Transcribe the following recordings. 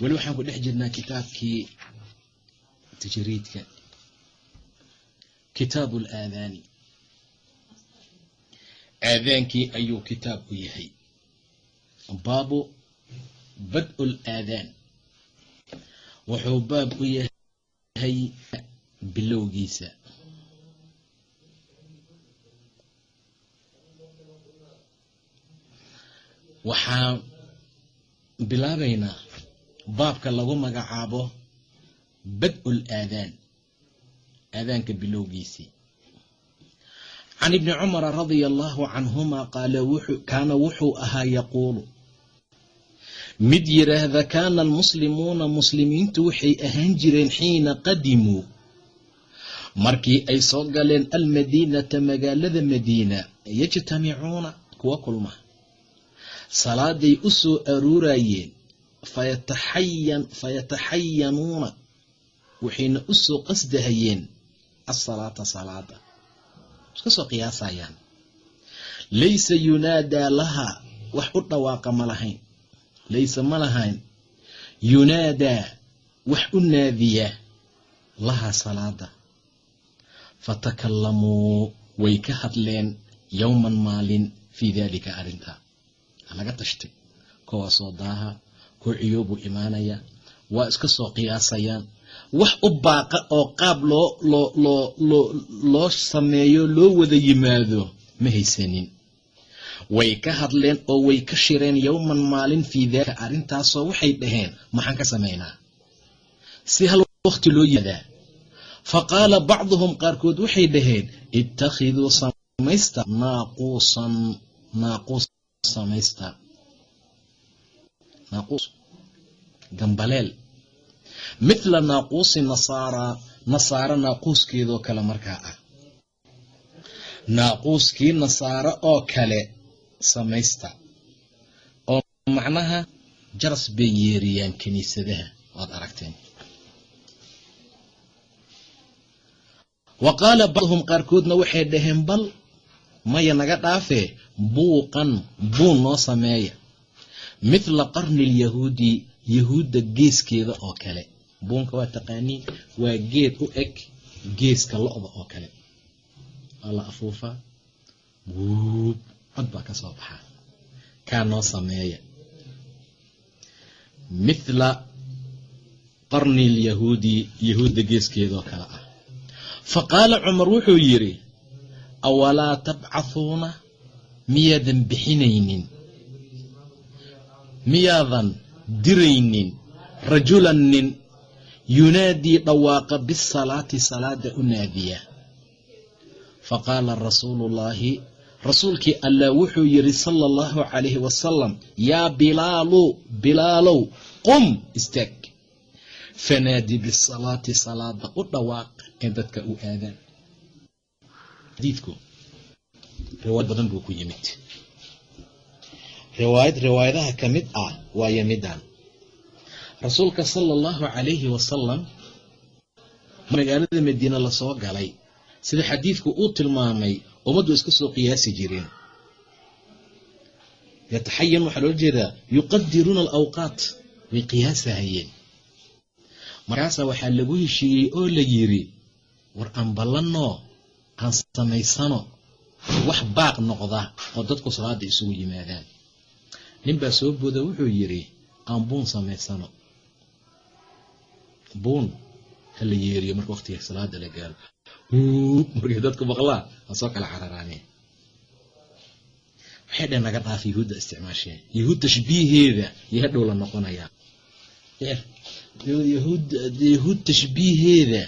weli waxaan ku dhex jirnaa kitaabkii tajriidka. Kitaabu alaadaani aadaankii ayuu kitaab u yahay. Baabu bad-u laadaan wuxuu baab u yahay bilowgiisa. Waxaan bilaabaynaa baabka lagu magacaabo bad-ul aadaan aadaanka bilowgiisii. Can ibni cumara radia allahu canhuma qaala kaana wuxuu ahaa yaquulu mid yidhaahda kaana almuslimuuna muslimiintu waxay ahaan jireen xiina qadimuu markii ay soo galeen almadiinata magaalada madiina yajtamicuuna kuwa kulma. Salaaday u soo aruurayeen fayataxayanuuna waxayna u soo qasdahayeen asalaata salaada. Iska soo qiyaasayaan. Laysa yunaadaa lahaa wax u dhawaaqa ma lahayn. Laysa ma lahayn. Yunaadaa wax u naadiya lahaa salaada. Fatakalamuu way ka hadleen yowman maalin fii daalika arrintaa laga tashtay kuwaasoo daaha koo ciyoobuu imaanaya waa iska soo qiyaasayaan. Wax u baaqa oo qaab loo loo loo loo loo sameeyo loo wada yimaado ma haysanin. Way ka hadleen oo way ka shireen yowman maalin fii daalika arrintaasoo waxay dhaheen maxaan ka samaynaa? Si hal waqti loo yimaadaa fa qaala bacduhum qaarkood waxay dhaheen ittakhiduu samaysta naaquusan naaquus samaysta naaquus gambaleel mithla naaquusi nasaara nasaaro naaquuskeedoo kale markaa ah naaquuskii nasaaro oo kale samaysta oo macnaha jaras bay yeeriyaan kiniisadaha waad aragteen wa qaala bacduhum qaarkoodna waxay dhaheen bal maya naga dhaafee buuqan buun noo sameeya mithla qarni alyahuudi yahuudda geeskeeda oo kale. Buunka waa taqaaniin waa geed u eg geeska lo-da oo kale. Waa la afuufaa. Wuub cod baa ka soo baxaa. Kaa noo sameeya. Mithla qarni alyahuudi yahuudda geeskeedaoo kale ah. Fa qaala cumar wuxuu yidhi awalaa tabcathuuna miyaadan bixinaynin miyaadan diraynin rajulan nin yunaadii dhawaaqa bisalaati salaada u naadiya. Fa qaala rasuuluullaahi rasuulkii allah wuxuu yidhi sala allahu calayhi wasalam yaa bilaalu bilaalow qum istaag. Fanaadi bisalaati salaada u dhawaaq ee dadka u aadaan riwaayad riwaayadaha ka mid ah waayo midaan rasuulka sala allahu calayhi wasalam magaalada madiine la soo galay. Sida xadiidku uu tilmaamay ummaddu iska soo qiyaasi jireen. Yataxayan waxaa loola jeedaa yuqadiruuna alawqaat way qiyaasahayeen. Markaasaa waxaa lagu heshiiyey oo la yidhi war aan ballanoo aan samaysano wax baaq noqda oo dadku salaada isugu yimaadaan nin baa soo booda wuxuu yidhi aan buun samaysano. Buun ha la yeeriyo marka waqtiga salaada la gaaro. Markay dadku maqlaan waa soo kala cararaaneen waxay dheen naga dhaaf yahuudda isticmaasheen yahuud tashbiiheeda iyo hadhow la noqonayaa yahuud tashbiiheeda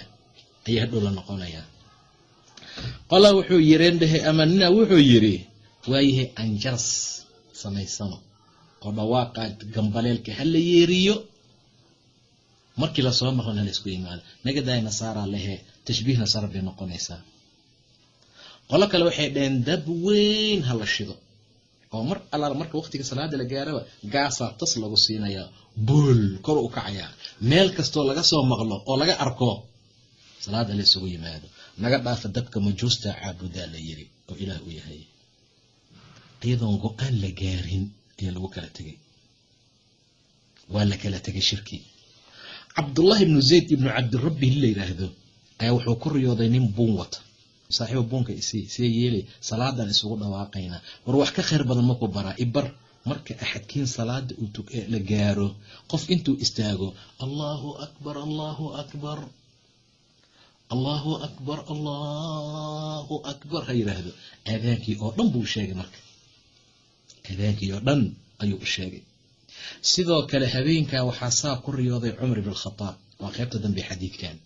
ayaa hadhow la noqonayaa qola wuxuu yireen dhehe ama nina wuxuu yidhi waayahay anjaras samaysano oo dhawaaqa gambaleelka ha la yeeriyo. Markii la soo maqlan hala isku yimaado nagadaay nasaara lehe tashbiih nasaara bay noqonaysaa. Qolo kale waxay dhaheen dab weyn ha la shido. Oo mar allaala marka waqtiga salaada la gaaraba gaasaa tas lagu siinayaa. Buol kor u kacayaa meel kastoo laga soo maqlo oo laga arko salaada la isugu yimaado. Naga dhaafa dadka majuusta caabudaa la yiri oo ilaah u yahay. Iyadoon go'aan la gaarin ayaa lagu kala tegay. Waa la kala tegay shirkii cabdullahi ibnu zayd ibnu cabdirabbi la yidhaahdo ayaa wuxuu ku riyooday nin buun wata. Saaxiiba buunka isi see yeelay salaadan isugu dhawaaqaynaa war wax ka khayr badan maku baraa ibar marka axadkiin salaada uu la gaaro qof intuu istaago allahu akbar allahu akbar allahu akbar allahu akbar ha yidhaahdo aadaankii oo dhan buu sheegay marka aadaankii oo dhan ayuu u sheegay. Sidoo kale habeenkaa waxaa saa ku riyooday cumar ibn khadaab waa qaybta dambe xadiidkan.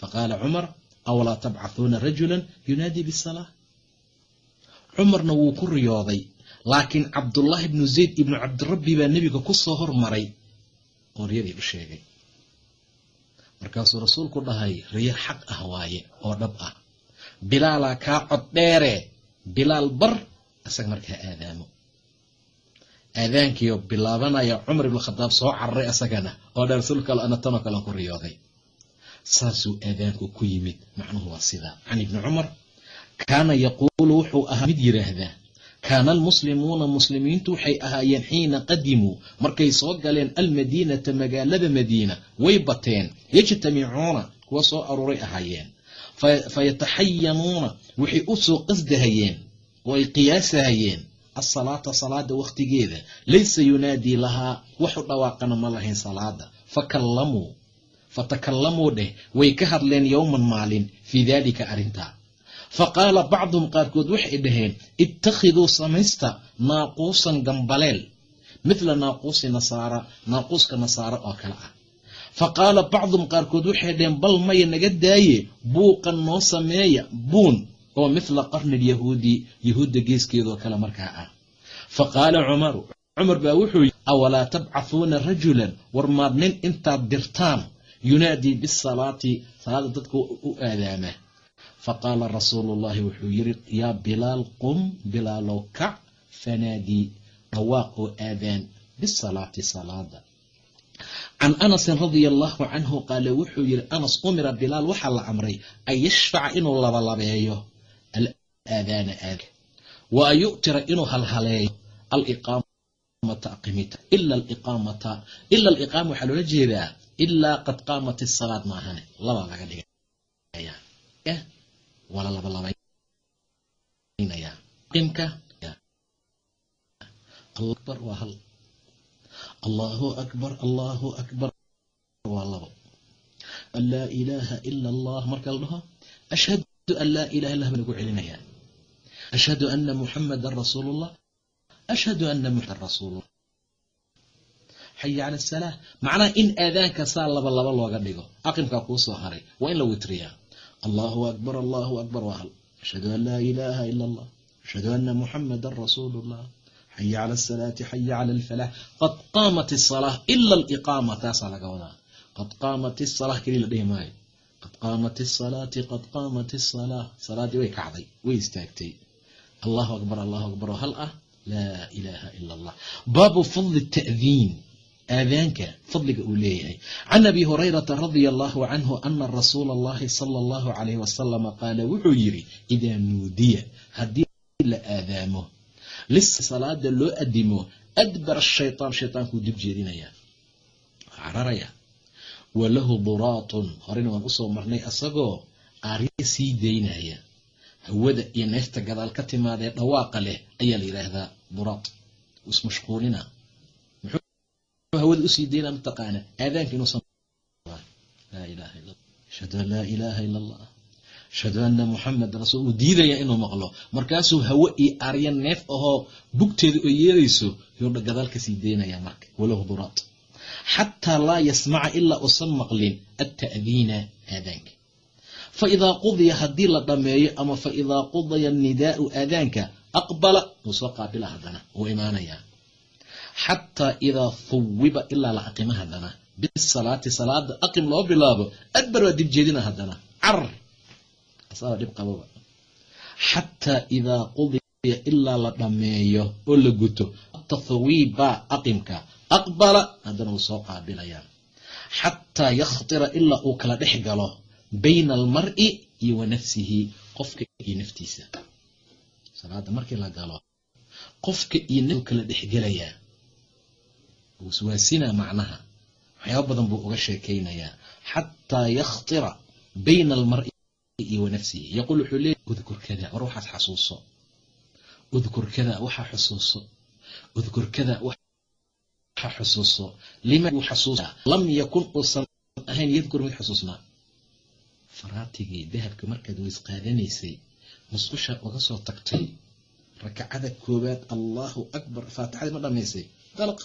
Faqaala cumar awlaa tabcathuuna rajula yunaadii bisalaa cumarna wuu ku riyooday laakiin cabdullaahi ibnu zayd ibnu cabdirabbi baa nebiga ku soo hormaray oo u sheegay. Markaasuu rasuulku dhahay riyo xaq ah waaye oo dhab ah. Bilaalaa kaa cod dheere bilaal bar isaga markaa aadaamo aadaankiio bilaabanaya cumar ibn khadaab soo cararay asagana oo dha rasuul kale ana tanoo kalen ku riyooday saasuu aadaanku ku yimid macnuhu waa sidaa can ibni cumar kaana yaquulu wuxuu ahaa mid yidhaahdaa kaana almuslimuuna muslimiintu waxay ahaayeen xiina qadimuu markay soo galeen almadiinata magaalada madiina way bateen yajtamicuuna kuwa soo aruuray ahaayeen fayataxayanuuna waxay u soo qasdahayeen oo ay qiyaasahayeen. Asalaata salaada wakhtigeeda laysa yunaadii lahaa waxu dhawaaqana ma lahayn salaada. Fakallamuu fatakalamuu dheh way ka hadleen yowman maalin fii daalika arrintaa. Fa qaala bacduhum qaarkood waxay dhaheen ittakhiduu samaysta naaquusan gambaleel. Midla naaquusi nasaara naaquuska nasaara oo kale ah. Fa qaala bacduhum qaarkood waxay dhaheen bal maya naga daaye buuqan noo sameeya buun oo mithla qarni lyahuudi yahuudda geeskeedoo kale markaa ah. Fa qaala cumaru cumar baa wuxuu yii awalaa tabcathuuna rajulan? War maad nin intaad dirtaan yunaadii bisalaati salaada dadka u aadaama. Fa qaala rasuulu llahi wuxuu yiri yaa bilaal qum bilaalow kac fanaadii dhawaaq oo aadaan bisalaati salaada. Can anasin radia allahu canhu qaale wuxuu yiri anas umira bilaal waxaa la amray an yashfaca inuu labalabeeyo alaadaana aadka wa an yu'tira inuu halhaleeyo aliqaamata aqimita ila aliqaamata ila aliqaama waxaa loola jeedaa ilaa qad qaamat isalaad maahane laba laga dhigaya wala labalabaynaya qimka akbar waa hal allahu akbar allahu akbar waa labo laa ilaaha ila allah marka la dhaho ashhadu an laa ilaha illah baan ugu celinaya ashhadu ana muxamadan rasuulullah ashhadu ana muxamadan rasuulullah xaya cala asalaa macnaha in aadaanka saa laba laba looga dhigo aqimkaa kuu soo haray waa in la witriyaa allahu akbar allahu akbar waa hal ashhadu an laa ilaaha ila allah ashhadu ana muxamadan rasuulullah xaya cala asalaati xaya cala alfalax qad qaamat isalaa ila aliqaama taasaa laga wadaa qad qaamat isalaa keli la dhihi maayo qad qaamat isalaati qad qaamat isalaa salaaddii way kacday way istaagtay allahu akbar allahu akbar oo hal ah laa ilaaha ila allah baabu fadli ta'diin aadaanka fadliga uu leeyahay can abi hurayrata radia allahu canhu ana rasuula allahi sala allahu calayh wasalama qaala wuxuu yidhi idaa nuudiya haddii la aadaamo lisa loo adimo adbar shaytaan shaytaankuu dib jeedinaya cararaya wa lahu duraatun horena waan u soo marnay asagoo aarya sii daynaya. Hawada iyo neefta gadaal ka timaadee dhawaaqa leh ayaa la yidhaahdaa duraat ismashquulina muxuu hawada u sii daynaa mataqaana aadaanka inuusan ashhadu an laa ilaaha ila allah ashhadu anna muxamed rasuul uu diidaya inuu maqlo. Markaasuu hawe iyo aarya neef ahoo bugteeda oo yeerayso yuu gadaal ka sii deynaya marka. Walahu duraad xataa laa yasmaca ilaa uusan maqlin atta'diina aadaanka faidaa qudiya haddii la dhammeeyo ama faidaa qudiya nidaau aadaanka aqbala wuu soo qaabila haddana wuu imaanayaa xataa idaa huwiba ilaa la aqima haddana bisalaati salaada aqim loo bilaabo adbar waa dib jeedina haddana carar asaaba dhib qababa xataa idaa qudiya ilaa la dhammeeyo oo la guto tathawiiba aqimka aqbala haddana wuu soo qaabilayaa xataa yakhtira ilaa uu kala dhex galo bayna almar'i iyo wa nafsihi qofka iyo naftiisa. Salaada markii la galo qofka iyo kala dhexgelayaa waswaasinaa macnaha waxyaaba badan buu uga sheekaynayaa xataa yakhtira bayna almar'i iyo wa nafsihi. Yaquul wuxuu leeyahy udkur kada war waxaad xasuuso. Udkur kada waxaa xusuuso udkur kada waxa xusuuso lima uu xasuusa lam yakun uusan ahayn yadkur mid xusuusnaa faraatigii dahabka markaad weys qaadanaysay musqusha uga soo tagtay. Rakacada koowaad allahu akbar faatixadii ma dhamaysay dalaq.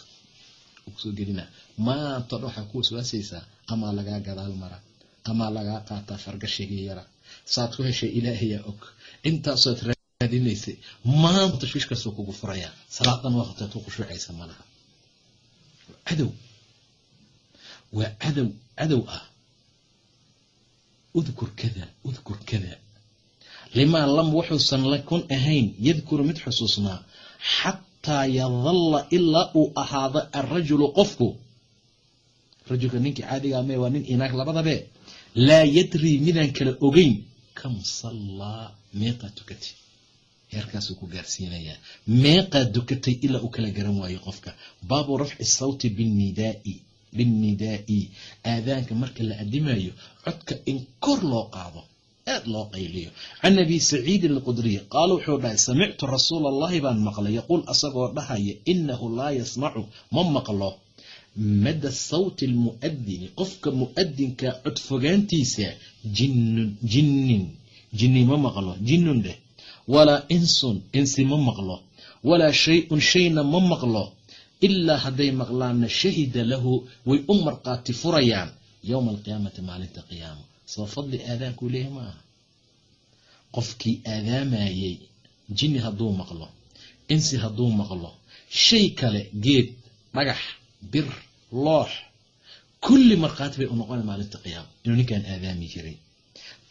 Kusoo gelina. Maanta dhan waxaa ku waswaasaysaa amaa lagaa gadaal mara? Amaa lagaa qaataa fargashigii yara? Saad ku heshay ilaahayaa og. Intaasood raadinaysay maanta tashwiishkaasuu kugu furayaa salaadan waqteed ku khushuucaysa malaha cadow waa cadow cadow ah udkur kada udkur kada limaa lam wuxuusan lakun ahayn yadkuru mid xusuusnaa xataa yadalla ilaa uu ahaado alrajulu qofku rajulka ninkii caadigaa mee waa nin inaag labadabe laa yadrii midaan kala ogeyn kam sallaa meeqaa tukatay heerkaasuu ku gaarsiinayaa meeqaa dukatay ilaa uu kala garan waayo qofka. Baabu rafci sawti binnidaai binnidaa'i aadaanka marka la adimayo codka in kor loo qaado aad loo qayliyo. Can abi saciidin alqudriy qaala wuxuu dhahay samictu rasuula allahi baan maqlay. Yaquul asagoo dhahaya inahu laa yasmacu ma maqlo. Mada sawti almu'adini qofka mu'adinka codfogaantiisa jinnun jinnin jinni ma maqlo jinnun dheh walaa insun insi ma maqlo. Walaa shay-un shayna ma maqlo. Ilaa hadday maqlaanna shahida lahu way u marqaati furayaan. Yowma alqiyaamati maalinta qiyaama soo fadli aadaankuu leeyahy ma aha. Qofkii aadaamayey jinni hadduu maqlo insi hadduu maqlo shay kale geed dhagax bir loox kulli markhaati bay u noqona maalinta qiyaama inuu ninkaan aadaami jiray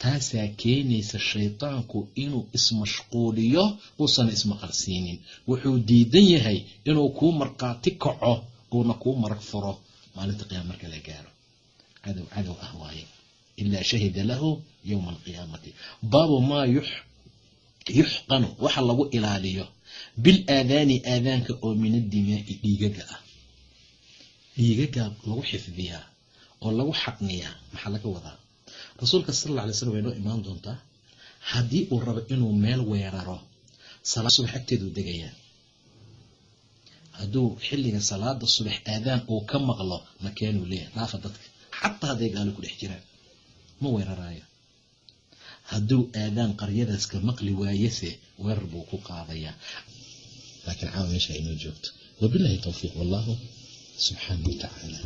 taasaa keenaysa shaydaanku inuu ismashquuliyo uusan ismaqalsiinin wuxuu diidan yahay inuu kuu markhaati kaco uuna kuu marag furo maalinta qiyaama marka la gaaro cadow cadow ah waaye ilaa shahida lahu yowma alqiyaamati baabu maa yuxqanu waxa lagu ilaaliyo bil aadaani aadaanka oo min addimaai dhiigaga ah dhiigagaa lagu xifdiyaa oo lagu xaqniyaa maxaa laga wadaa rasuulka sal alla alay slam way noo imaan doontaa haddii uu rabo inuu meel weeraro salaad subax agteeduu degayaa. Hadduu xilliga salaada subax aadaan uu ka maqlo makeenuu leeyahay dhaafa dadka. Xataa hadday gaalo ku dhex jiraan ma weeraraayo. Hadduu aadaan qaryadaas ka maqli waayese weerar buu ku qaadayaa. Laakiin caawa meesha inoo joogto. Wabilahi towfiiq wallahu subxaana wa tacaala